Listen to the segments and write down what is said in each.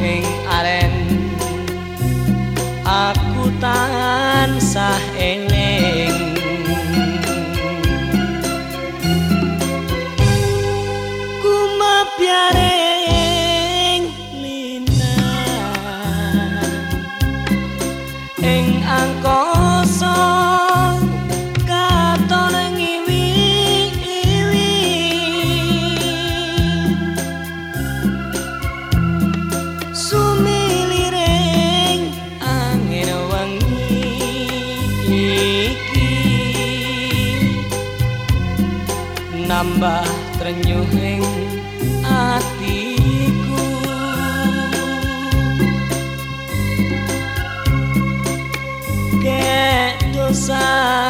ing aren aku tansah eling. Kumapyaring lina ing angkasa nambah trenyuhing atiku. Kek dosa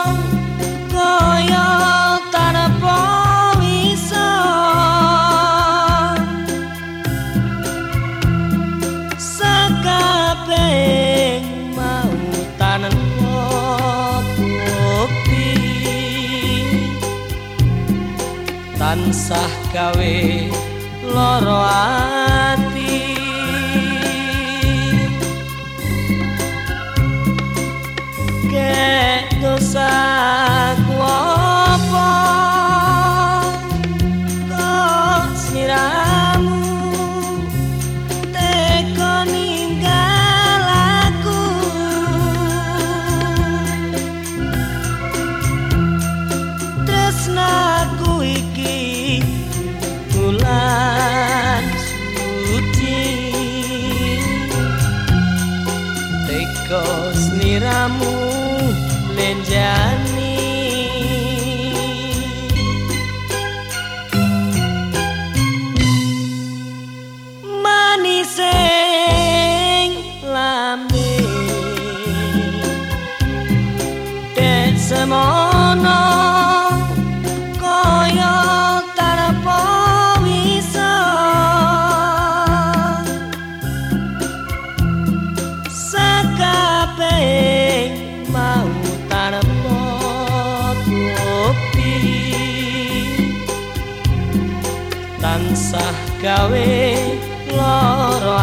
tansah gawe loro ati sliramu lenjani. Manising lambe dek semono bukti tansah gawe loro